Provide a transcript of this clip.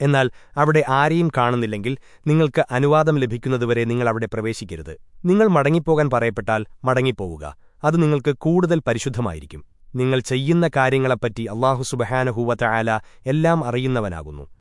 എന്നാൽ അവിടെ ആരെയും കാണുന്നില്ലെങ്കിൽ നിങ്ങൾക്ക് അനുവാദം ലഭിക്കുന്നതുവരെ നിങ്ങൾ അവിടെ പ്രവേശിക്കരുത്. നിങ്ങൾ മടങ്ങിപ്പോകാൻ പറയപ്പെട്ടാൽ മടങ്ങിപ്പോവുക. അത് നിങ്ങൾക്ക് കൂടുതൽ പരിശുദ്ധമായിരിക്കും. നിങ്ങൾ ചെയ്യുന്ന കാര്യങ്ങളെപ്പറ്റി അള്ളാഹു സുബഹാനഹൂവത്ത ആല എല്ലാം അറിയുന്നവനാകുന്നു.